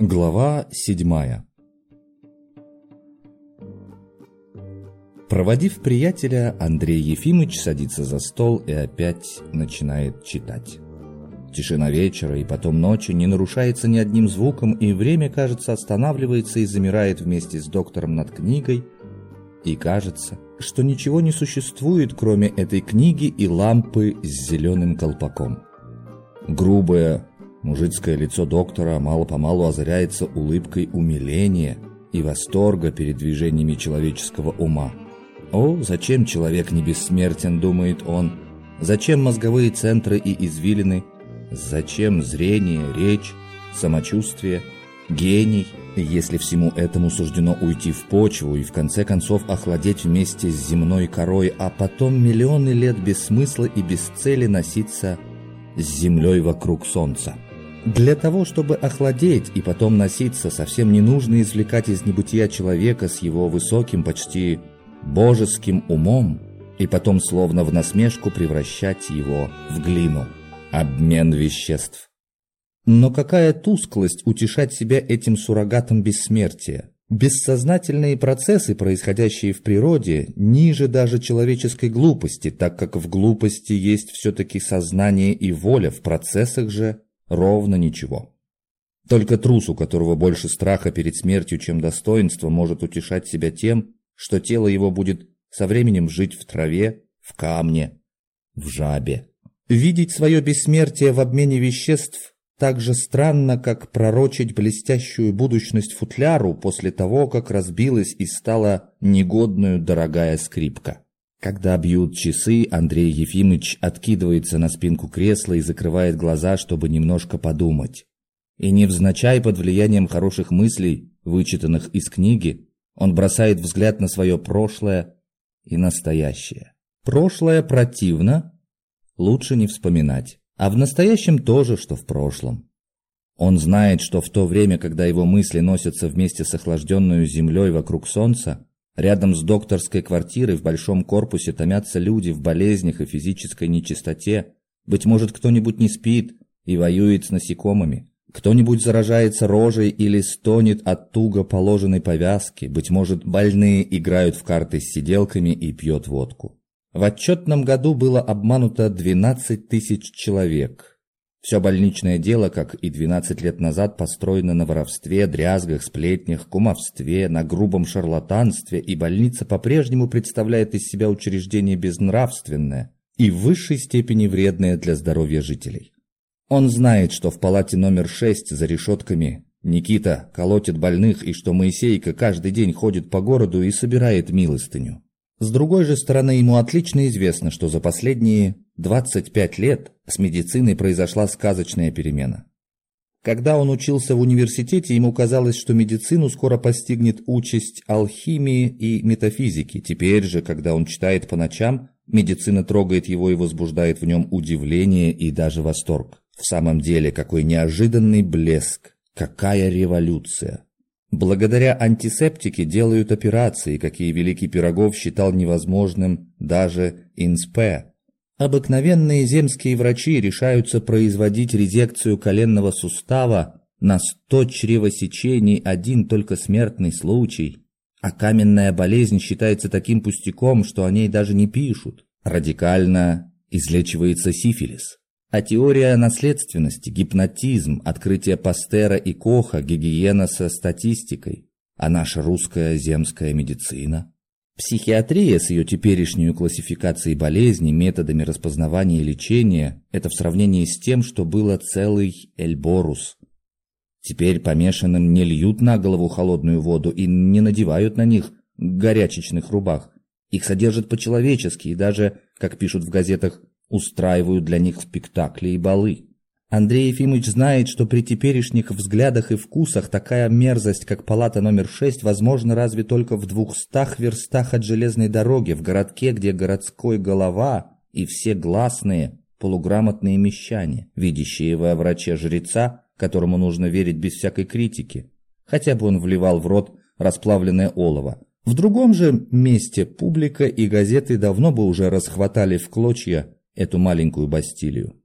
Глава седьмая Проводив приятеля, Андрей Ефимович садится за стол и опять начинает читать. Тишина вечера и потом ночи не нарушается ни одним звуком, и время, кажется, останавливается и замирает вместе с доктором над книгой, и кажется, что ничего не существует, кроме этой книги и лампы с зеленым колпаком. Грубое, Мужицкое лицо доктора мало-помалу озаряется улыбкой умиления и восторга перед движениями человеческого ума. «О, зачем человек не бессмертен?» – думает он. «Зачем мозговые центры и извилины? Зачем зрение, речь, самочувствие, гений, если всему этому суждено уйти в почву и в конце концов охладеть вместе с земной корой, а потом миллионы лет без смысла и без цели носиться с землей вокруг солнца?» Для того, чтобы охладеть и потом носиться, совсем не нужно извлекать из небытия человека с его высоким, почти божеским умом и потом словно в насмешку превращать его в глину. Обмен веществ. Но какая тусклость утешать себя этим суррогатом бессмертия? Бессознательные процессы, происходящие в природе, ниже даже человеческой глупости, так как в глупости есть все-таки сознание и воля, в процессах же Ровно ничего. Только трус, у которого больше страха перед смертью, чем достоинства, может утешать себя тем, что тело его будет со временем жить в траве, в камне, в жабе. Видеть свое бессмертие в обмене веществ так же странно, как пророчить блестящую будущность футляру после того, как разбилась и стала негодную дорогая скрипка. Когда бьют часы, Андрей Ефимович откидывается на спинку кресла и закрывает глаза, чтобы немножко подумать. И невзначай под влиянием хороших мыслей, вычитанных из книги, он бросает взгляд на свое прошлое и настоящее. Прошлое противно, лучше не вспоминать. А в настоящем тоже, что в прошлом. Он знает, что в то время, когда его мысли носятся вместе с охлажденной землей вокруг солнца, Рядом с докторской квартирой в большом корпусе томятся люди в болезнях и физической нечистоте. Быть может, кто-нибудь не спит и воюет с насекомыми. Кто-нибудь заражается рожей или стонет от туго положенной повязки. Быть может, больные играют в карты с сиделками и пьет водку. В отчетном году было обмануто 12 тысяч человек. Все больничное дело, как и 12 лет назад, построено на воровстве, дрязгах, сплетнях, кумовстве, на грубом шарлатанстве, и больница по-прежнему представляет из себя учреждение безнравственное и в высшей степени вредное для здоровья жителей. Он знает, что в палате номер 6 за решетками Никита колотит больных и что Моисейка каждый день ходит по городу и собирает милостыню. С другой же стороны, ему отлично известно, что за последние 25 лет с медициной произошла сказочная перемена. Когда он учился в университете, ему казалось, что медицину скоро постигнет участь алхимии и метафизики. Теперь же, когда он читает по ночам, медицина трогает его и возбуждает в нем удивление и даже восторг. В самом деле, какой неожиданный блеск, какая революция! Благодаря антисептике делают операции, какие Великий Пирогов считал невозможным даже инспе. Обыкновенные земские врачи решаются производить резекцию коленного сустава на 100 чревосечений один только смертный случай. А каменная болезнь считается таким пустяком, что о ней даже не пишут. Радикально излечивается сифилис. А теория наследственности, гипнотизм, открытие Пастера и Коха, гигиена со статистикой, а наша русская земская медицина. Психиатрия с ее теперешней классификацией болезней, методами распознавания и лечения – это в сравнении с тем, что было целый Эльборус. Теперь помешанным не льют на голову холодную воду и не надевают на них горячечных рубах. Их содержат по-человечески и даже, как пишут в газетах, устраивают для них спектакли и балы. Андрей Ефимович знает, что при теперешних взглядах и вкусах такая мерзость, как палата номер 6, возможна разве только в двухстах верстах от железной дороги, в городке, где городской голова и все гласные полуграмотные мещане, видящие во враче жреца, которому нужно верить без всякой критики, хотя бы он вливал в рот расплавленное олово. В другом же месте публика и газеты давно бы уже расхватали в клочья эту маленькую Бастилию.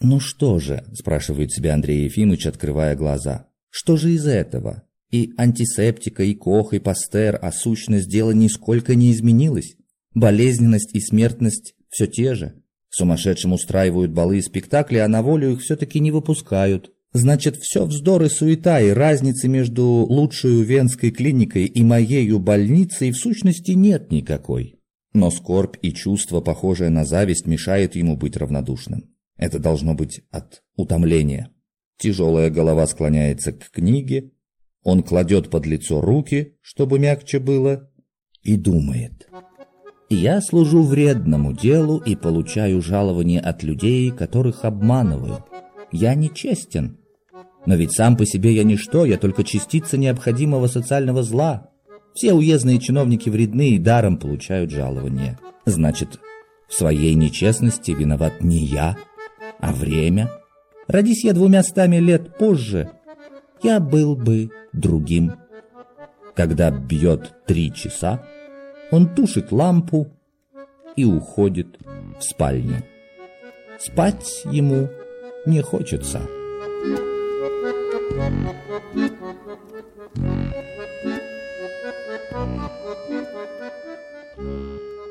«Ну что же?» – спрашивает себя Андрей Ефимович, открывая глаза. Что же из этого? И антисептика, и Кох, и Пастер, а сущность дела нисколько не изменилась. Болезненность и смертность все те же. Сумасшедшим устраивают балы и спектакли, а на волю их все-таки не выпускают. Значит, все вздор и суета, и разницы между лучшей венской клиникой и моею больницей в сущности нет никакой. Но скорбь и чувство, похожее на зависть, мешает ему быть равнодушным. Это должно быть от утомления. Тяжелая голова склоняется к книге, он кладет под лицо руки, чтобы мягче было, и думает. Я служу вредному делу и получаю жалование от людей, которых обманываю. Я нечестен. Но ведь сам по себе я ничто, я только частица необходимого социального зла. Все уездные чиновники вредны и даром получают жалование. Значит, в своей нечестности виноват не я, а время. Родись я двумя стами лет позже, я был бы другим. Когда бьет три часа, он тушит лампу и уходит в спальню. Спать ему не хочется. Thank you.